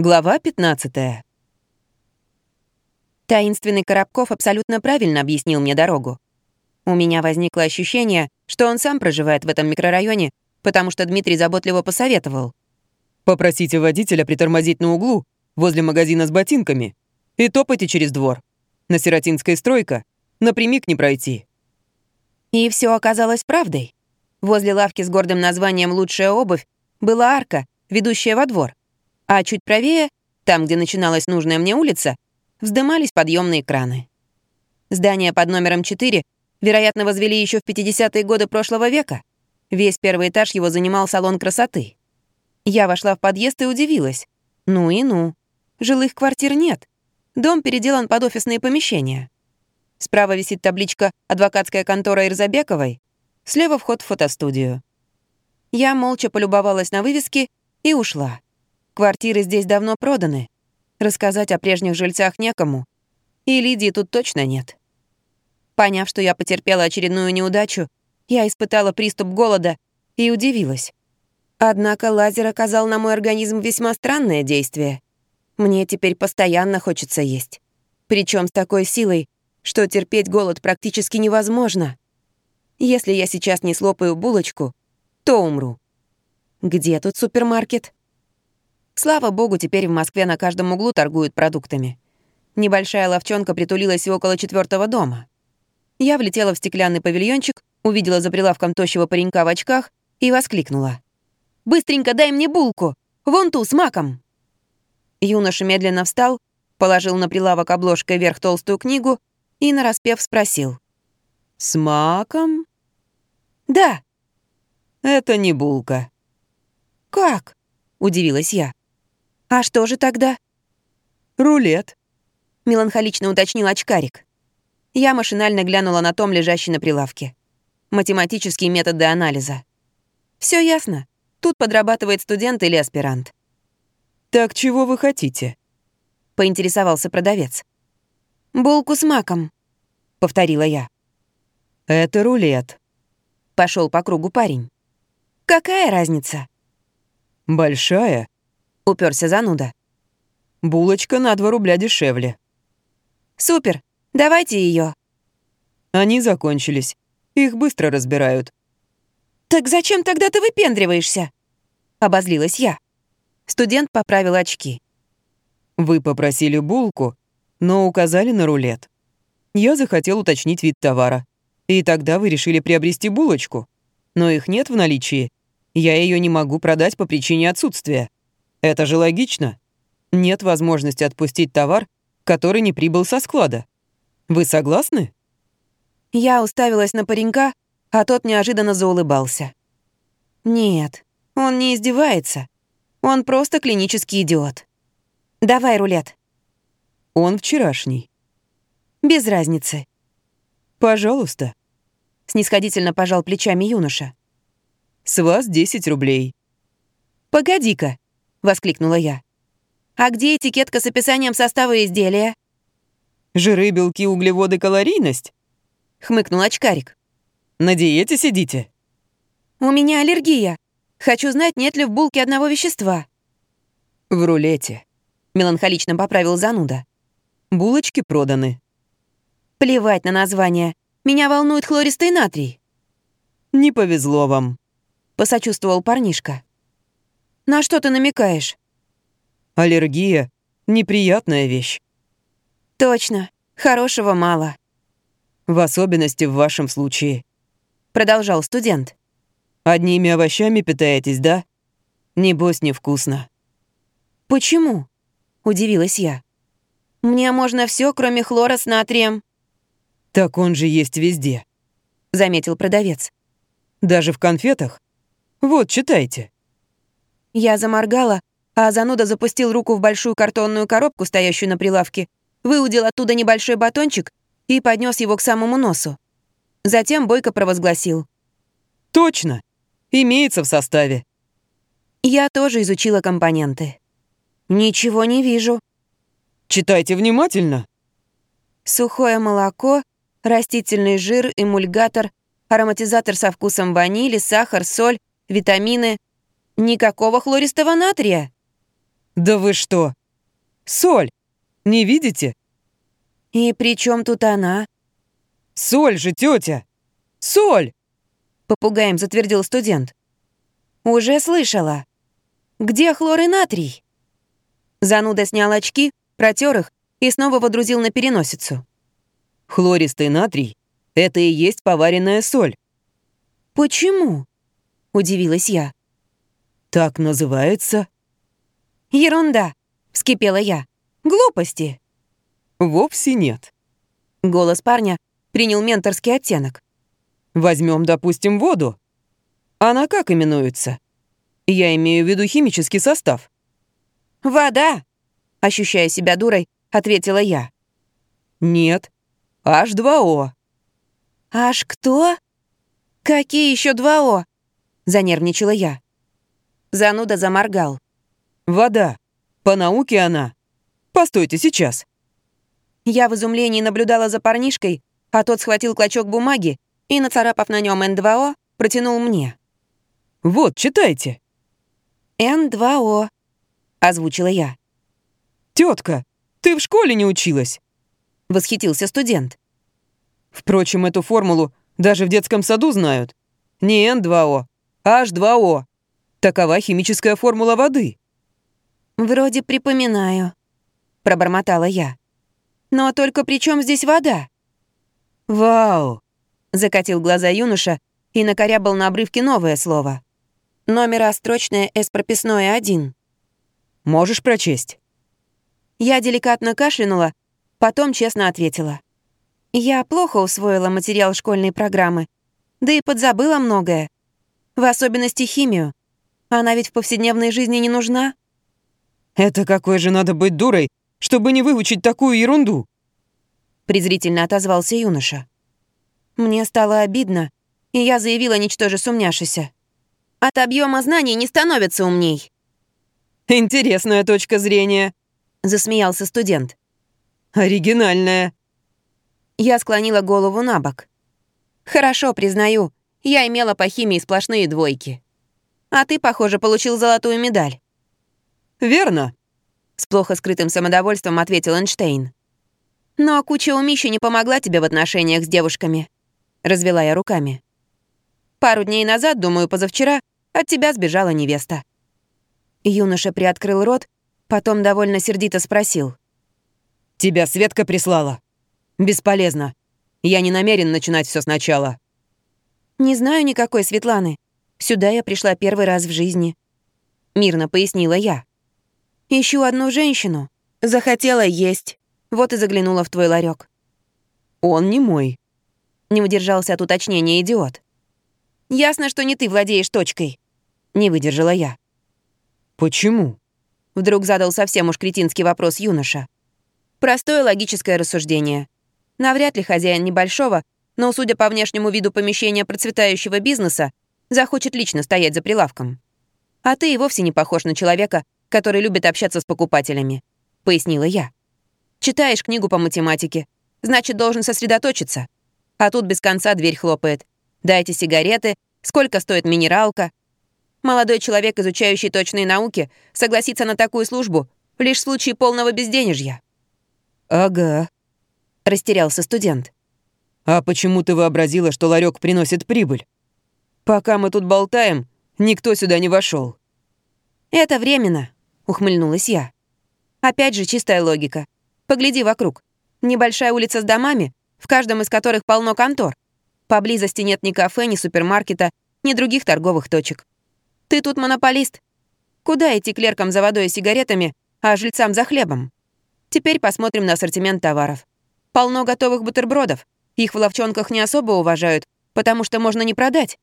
Глава 15. Таинственный Коробков абсолютно правильно объяснил мне дорогу. У меня возникло ощущение, что он сам проживает в этом микрорайоне, потому что Дмитрий заботливо посоветовал. «Попросите водителя притормозить на углу, возле магазина с ботинками, и топайте через двор. На Сиротинской стройка напрямик не пройти». И все оказалось правдой. Возле лавки с гордым названием «Лучшая обувь» была арка, ведущая во двор. А чуть правее, там, где начиналась нужная мне улица, вздымались подъемные краны. Здание под номером 4, вероятно, возвели еще в 50-е годы прошлого века. Весь первый этаж его занимал салон красоты. Я вошла в подъезд и удивилась. Ну и ну. Жилых квартир нет. Дом переделан под офисные помещения. Справа висит табличка «Адвокатская контора Ирзабековой», слева вход в фотостудию. Я молча полюбовалась на вывески и ушла. Квартиры здесь давно проданы. Рассказать о прежних жильцах некому. И Лидии тут точно нет. Поняв, что я потерпела очередную неудачу, я испытала приступ голода и удивилась. Однако лазер оказал на мой организм весьма странное действие. Мне теперь постоянно хочется есть. Причем с такой силой, что терпеть голод практически невозможно. Если я сейчас не слопаю булочку, то умру. Где тут супермаркет? Слава богу, теперь в Москве на каждом углу торгуют продуктами. Небольшая ловчонка притулилась около четвертого дома. Я влетела в стеклянный павильончик, увидела за прилавком тощего паренька в очках и воскликнула. «Быстренько дай мне булку! Вон ту, с маком!» Юноша медленно встал, положил на прилавок обложкой вверх толстую книгу и, нараспев, спросил. «С маком?» «Да». «Это не булка». «Как?» — удивилась я. «А что же тогда?» «Рулет», — меланхолично уточнил очкарик. Я машинально глянула на том, лежащий на прилавке. Математические методы анализа. Все ясно. Тут подрабатывает студент или аспирант. «Так чего вы хотите?» — поинтересовался продавец. «Булку с маком», — повторила я. «Это рулет», — пошел по кругу парень. «Какая разница?» «Большая уперся зануда. Булочка на 2 рубля дешевле. Супер, давайте ее. Они закончились. Их быстро разбирают. Так зачем тогда ты выпендриваешься? Обозлилась я. Студент поправил очки. Вы попросили булку, но указали на рулет. Я захотел уточнить вид товара. И тогда вы решили приобрести булочку. Но их нет в наличии. Я ее не могу продать по причине отсутствия. Это же логично. Нет возможности отпустить товар, который не прибыл со склада. Вы согласны? Я уставилась на паренька, а тот неожиданно заулыбался. Нет, он не издевается. Он просто клинический идиот. Давай рулет. Он вчерашний. Без разницы. Пожалуйста. Снисходительно пожал плечами юноша. С вас 10 рублей. Погоди-ка, — воскликнула я. «А где этикетка с описанием состава изделия?» «Жиры, белки, углеводы, калорийность?» — хмыкнул очкарик. «На диете сидите?» «У меня аллергия. Хочу знать, нет ли в булке одного вещества». «В рулете», — меланхолично поправил зануда. «Булочки проданы». «Плевать на название. Меня волнует хлористый натрий». «Не повезло вам», — посочувствовал парнишка. На что ты намекаешь? Аллергия — неприятная вещь. Точно. Хорошего мало. В особенности в вашем случае. Продолжал студент. Одними овощами питаетесь, да? Небось, невкусно. Почему? Удивилась я. Мне можно все, кроме хлора с натрием. Так он же есть везде. Заметил продавец. Даже в конфетах? Вот, читайте. Я заморгала, а зануда запустил руку в большую картонную коробку, стоящую на прилавке, выудил оттуда небольшой батончик и поднес его к самому носу. Затем Бойко провозгласил. «Точно! Имеется в составе». Я тоже изучила компоненты. Ничего не вижу. Читайте внимательно. Сухое молоко, растительный жир, эмульгатор, ароматизатор со вкусом ванили, сахар, соль, витамины, Никакого хлористого натрия. Да вы что? Соль! Не видите? И при чем тут она? Соль же, тетя! Соль! Попугаем затвердил студент. Уже слышала. Где хлор и натрий? Зануда снял очки, протер их и снова водрузил на переносицу. Хлористый натрий — это и есть поваренная соль. «Почему?» — удивилась я. «Так называется». «Ерунда!» — вскипела я. «Глупости!» «Вовсе нет». Голос парня принял менторский оттенок. Возьмем, допустим, воду. Она как именуется? Я имею в виду химический состав. «Вода!» — ощущая себя дурой, ответила я. «Нет, H2O». «Аж кто?» «Какие еще два О?» — занервничала я. Зануда заморгал. «Вода. По науке она. Постойте, сейчас». Я в изумлении наблюдала за парнишкой, а тот схватил клочок бумаги и, нацарапав на нем N2O, протянул мне. «Вот, читайте». «N2O», — озвучила я. Тетка, ты в школе не училась?» — восхитился студент. Впрочем, эту формулу даже в детском саду знают. Не N2O, а H2O. Такова химическая формула воды. «Вроде припоминаю», — пробормотала я. «Но только при чем здесь вода?» «Вау!» — закатил глаза юноша и накорябал на обрывке новое слово. Номера строчное «С» прописное один. «Можешь прочесть?» Я деликатно кашлянула, потом честно ответила. Я плохо усвоила материал школьной программы, да и подзабыла многое. В особенности химию. Она ведь в повседневной жизни не нужна. «Это какой же надо быть дурой, чтобы не выучить такую ерунду?» презрительно отозвался юноша. Мне стало обидно, и я заявила, ничтоже сумняшися. От объема знаний не становится умней. «Интересная точка зрения», — засмеялся студент. «Оригинальная». Я склонила голову на бок. «Хорошо, признаю, я имела по химии сплошные двойки. А ты, похоже, получил золотую медаль». «Верно», — с плохо скрытым самодовольством ответил Эйнштейн. «Но куча умища не помогла тебе в отношениях с девушками», — развела я руками. «Пару дней назад, думаю, позавчера, от тебя сбежала невеста». Юноша приоткрыл рот, потом довольно сердито спросил. «Тебя Светка прислала?» «Бесполезно. Я не намерен начинать все сначала». «Не знаю никакой Светланы. Сюда я пришла первый раз в жизни», — мирно пояснила я. «Ищу одну женщину. Захотела есть. Вот и заглянула в твой ларек. «Он не мой», — не удержался от уточнения идиот. «Ясно, что не ты владеешь точкой», — не выдержала я. «Почему?» — вдруг задал совсем уж кретинский вопрос юноша. Простое логическое рассуждение. Навряд ли хозяин небольшого, но, судя по внешнему виду помещения процветающего бизнеса, захочет лично стоять за прилавком. А ты и вовсе не похож на человека, который любит общаться с покупателями», — пояснила я. Читаешь книгу по математике. Значит, должен сосредоточиться. А тут без конца дверь хлопает. Дайте сигареты, сколько стоит минералка. Молодой человек, изучающий точные науки, согласится на такую службу лишь в случае полного безденежья. «Ага», — растерялся студент. «А почему ты вообразила, что ларек приносит прибыль? Пока мы тут болтаем, никто сюда не вошел. «Это временно», — ухмыльнулась я. «Опять же чистая логика. Погляди вокруг. Небольшая улица с домами, в каждом из которых полно контор. Поблизости нет ни кафе, ни супермаркета, ни других торговых точек. Ты тут монополист. Куда идти клеркам за водой и сигаретами, а жильцам за хлебом? Теперь посмотрим на ассортимент товаров. Полно готовых бутербродов. Их в ловчонках не особо уважают, потому что можно не продать.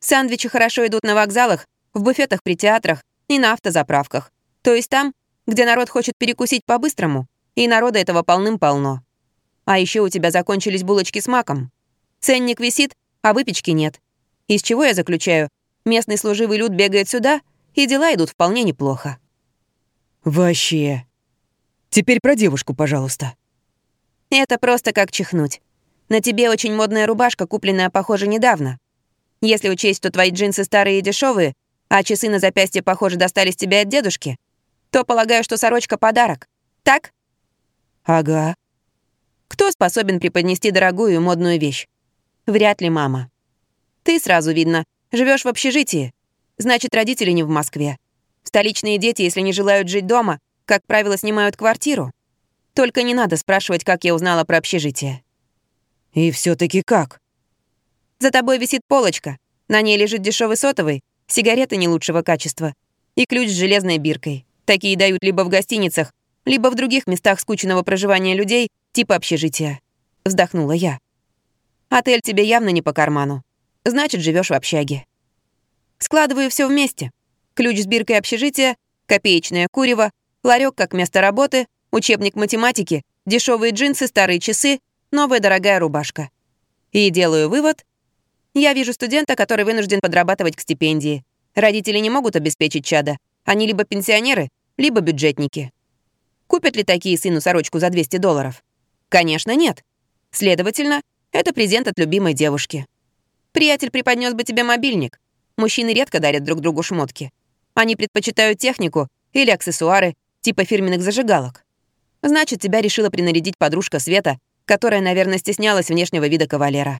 Сандвичи хорошо идут на вокзалах, в буфетах при театрах и на автозаправках. То есть там, где народ хочет перекусить по-быстрому, и народа этого полным-полно. А еще у тебя закончились булочки с маком. Ценник висит, а выпечки нет. Из чего я заключаю? Местный служивый люд бегает сюда, и дела идут вполне неплохо. Вообще. Теперь про девушку, пожалуйста. Это просто как чихнуть. На тебе очень модная рубашка, купленная, похоже, недавно. Если учесть, что твои джинсы старые и дешевые, а часы на запястье, похоже, достались тебе от дедушки, то полагаю, что сорочка — подарок. Так? Ага. Кто способен преподнести дорогую и модную вещь? Вряд ли мама. Ты сразу видно, живешь в общежитии. Значит, родители не в Москве. Столичные дети, если не желают жить дома, как правило, снимают квартиру. Только не надо спрашивать, как я узнала про общежитие. И все таки как? За тобой висит полочка. На ней лежит дешевый сотовый, сигареты не лучшего качества и ключ с железной биркой. Такие дают либо в гостиницах, либо в других местах скучного проживания людей, типа общежития. Вздохнула я. Отель тебе явно не по карману. Значит, живешь в общаге. Складываю все вместе. Ключ с биркой общежития, копеечное курево, ларек как место работы, учебник математики, дешевые джинсы, старые часы, новая дорогая рубашка. И делаю вывод, я вижу студента, который вынужден подрабатывать к стипендии. Родители не могут обеспечить чада. Они либо пенсионеры, либо бюджетники. Купят ли такие сыну сорочку за 200 долларов? Конечно, нет. Следовательно, это презент от любимой девушки. Приятель преподнес бы тебе мобильник. Мужчины редко дарят друг другу шмотки. Они предпочитают технику или аксессуары, типа фирменных зажигалок. Значит, тебя решила принарядить подружка Света, которая, наверное, стеснялась внешнего вида кавалера.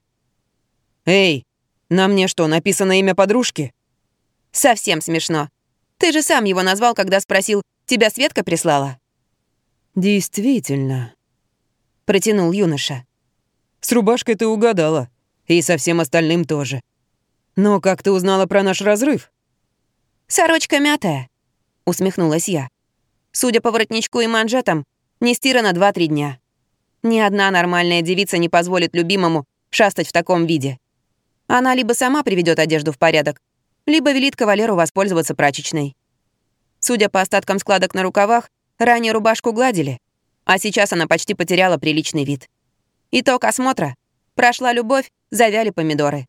«Эй, на мне что, написано имя подружки?» «Совсем смешно. Ты же сам его назвал, когда спросил, тебя Светка прислала?» «Действительно», — протянул юноша. «С рубашкой ты угадала. И со всем остальным тоже. Но как ты узнала про наш разрыв?» «Сорочка мятая», — усмехнулась я. «Судя по воротничку и манжетам, не стирана два-три дня. Ни одна нормальная девица не позволит любимому шастать в таком виде. Она либо сама приведет одежду в порядок, либо велит кавалеру воспользоваться прачечной. Судя по остаткам складок на рукавах, ранее рубашку гладили, а сейчас она почти потеряла приличный вид. Итог осмотра. Прошла любовь, завяли помидоры.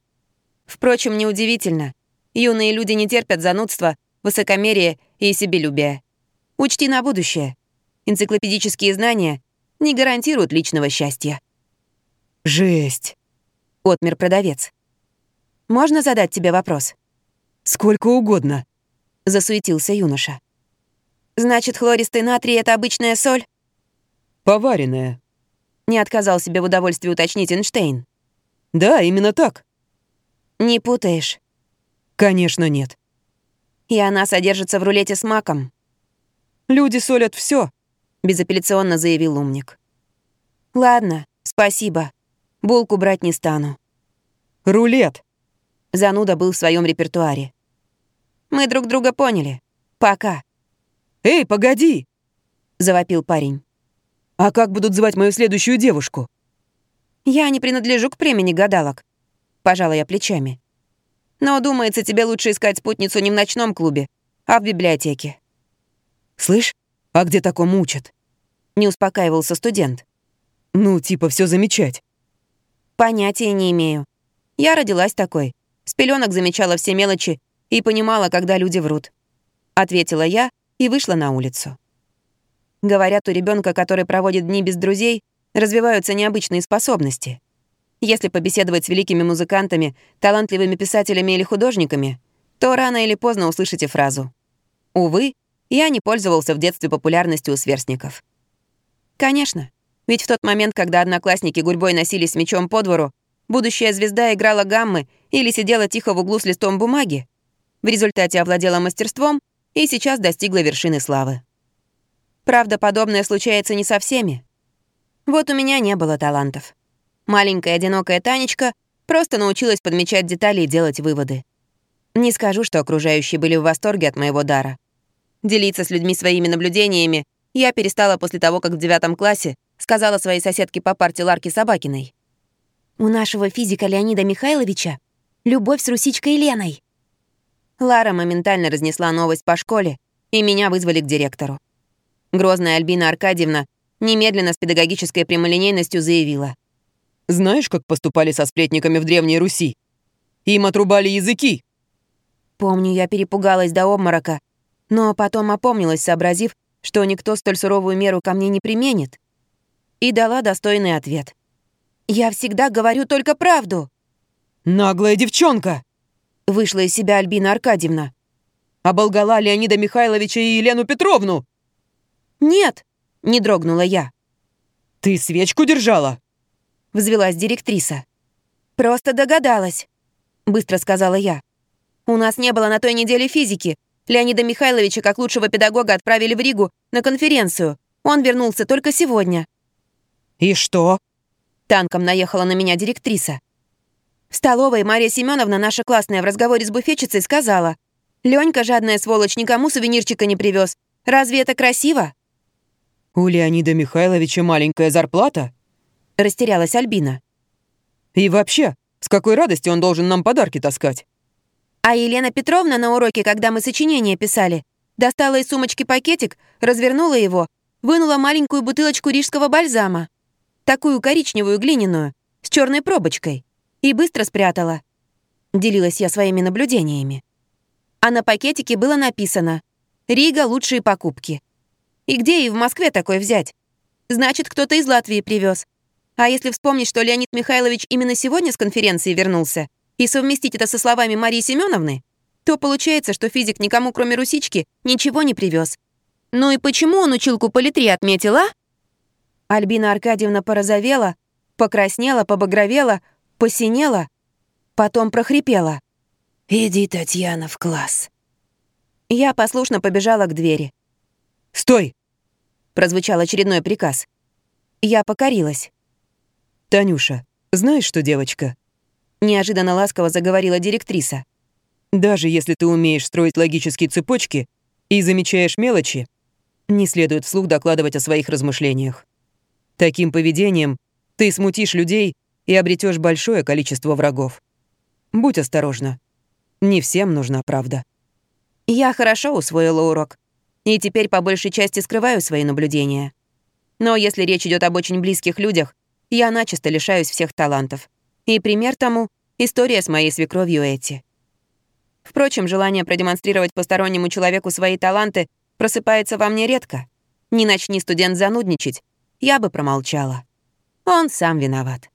Впрочем, неудивительно. Юные люди не терпят занудства, высокомерия и себелюбия. Учти на будущее. Энциклопедические знания не гарантируют личного счастья. «Жесть!» — отмер продавец. Можно задать тебе вопрос?» «Сколько угодно», — засуетился юноша. «Значит, хлористый натрий — это обычная соль?» «Поваренная», — не отказал себе в удовольствии уточнить Эйнштейн. «Да, именно так». «Не путаешь?» «Конечно нет». «И она содержится в рулете с маком?» «Люди солят все, безапелляционно заявил умник. «Ладно, спасибо. Булку брать не стану». «Рулет», Зануда был в своем репертуаре. «Мы друг друга поняли. Пока». «Эй, погоди!» — завопил парень. «А как будут звать мою следующую девушку?» «Я не принадлежу к племени гадалок», — пожала я плечами. «Но, думается, тебе лучше искать спутницу не в ночном клубе, а в библиотеке». «Слышь, а где такому учат?» — не успокаивался студент. «Ну, типа, все замечать». «Понятия не имею. Я родилась такой. С пеленок замечала все мелочи и понимала, когда люди врут. Ответила я и вышла на улицу. Говорят, у ребенка, который проводит дни без друзей, развиваются необычные способности. Если побеседовать с великими музыкантами, талантливыми писателями или художниками, то рано или поздно услышите фразу. Увы, я не пользовался в детстве популярностью у сверстников. Конечно, ведь в тот момент, когда одноклассники гурьбой носились с мечом по двору, Будущая звезда играла гаммы или сидела тихо в углу с листом бумаги. В результате овладела мастерством и сейчас достигла вершины славы. Правда, подобное случается не со всеми. Вот у меня не было талантов. Маленькая одинокая Танечка просто научилась подмечать детали и делать выводы. Не скажу, что окружающие были в восторге от моего дара. Делиться с людьми своими наблюдениями я перестала после того, как в девятом классе сказала своей соседке по парте Ларке Собакиной. У нашего физика Леонида Михайловича любовь с русичкой Леной. Лара моментально разнесла новость по школе, и меня вызвали к директору. Грозная Альбина Аркадьевна немедленно с педагогической прямолинейностью заявила. «Знаешь, как поступали со сплетниками в Древней Руси? Им отрубали языки!» Помню, я перепугалась до обморока, но потом опомнилась, сообразив, что никто столь суровую меру ко мне не применит, и дала достойный ответ. «Я всегда говорю только правду». «Наглая девчонка!» Вышла из себя Альбина Аркадьевна. «Оболгала Леонида Михайловича и Елену Петровну!» «Нет», — не дрогнула я. «Ты свечку держала?» — взвелась директриса. «Просто догадалась», — быстро сказала я. «У нас не было на той неделе физики. Леонида Михайловича как лучшего педагога отправили в Ригу на конференцию. Он вернулся только сегодня». «И что?» Танком наехала на меня директриса. В столовой Мария Семеновна, наша классная, в разговоре с буфетчицей сказала, «Ленька, жадная сволочь, никому сувенирчика не привез. Разве это красиво?» «У Леонида Михайловича маленькая зарплата?» Растерялась Альбина. «И вообще, с какой радости он должен нам подарки таскать?» А Елена Петровна на уроке, когда мы сочинение писали, достала из сумочки пакетик, развернула его, вынула маленькую бутылочку рижского бальзама. Такую коричневую глиняную, с черной пробочкой. И быстро спрятала. Делилась я своими наблюдениями. А на пакетике было написано «Рига – лучшие покупки». И где и в Москве такой взять? Значит, кто-то из Латвии привез. А если вспомнить, что Леонид Михайлович именно сегодня с конференции вернулся, и совместить это со словами Марии Семеновны, то получается, что физик никому, кроме Русички, ничего не привез. Ну и почему он училку по литре отметила? Альбина Аркадьевна порозовела, покраснела, побагровела, посинела, потом прохрипела. «Иди, Татьяна, в класс». Я послушно побежала к двери. «Стой!» — прозвучал очередной приказ. Я покорилась. «Танюша, знаешь что, девочка?» Неожиданно ласково заговорила директриса. «Даже если ты умеешь строить логические цепочки и замечаешь мелочи, не следует вслух докладывать о своих размышлениях. Таким поведением ты смутишь людей и обретешь большое количество врагов. Будь осторожна. Не всем нужна правда». Я хорошо усвоила урок. И теперь по большей части скрываю свои наблюдения. Но если речь идет об очень близких людях, я начисто лишаюсь всех талантов. И пример тому — история с моей свекровью Эти. Впрочем, желание продемонстрировать постороннему человеку свои таланты просыпается во мне редко. Не начни студент занудничать, я бы промолчала. Он сам виноват.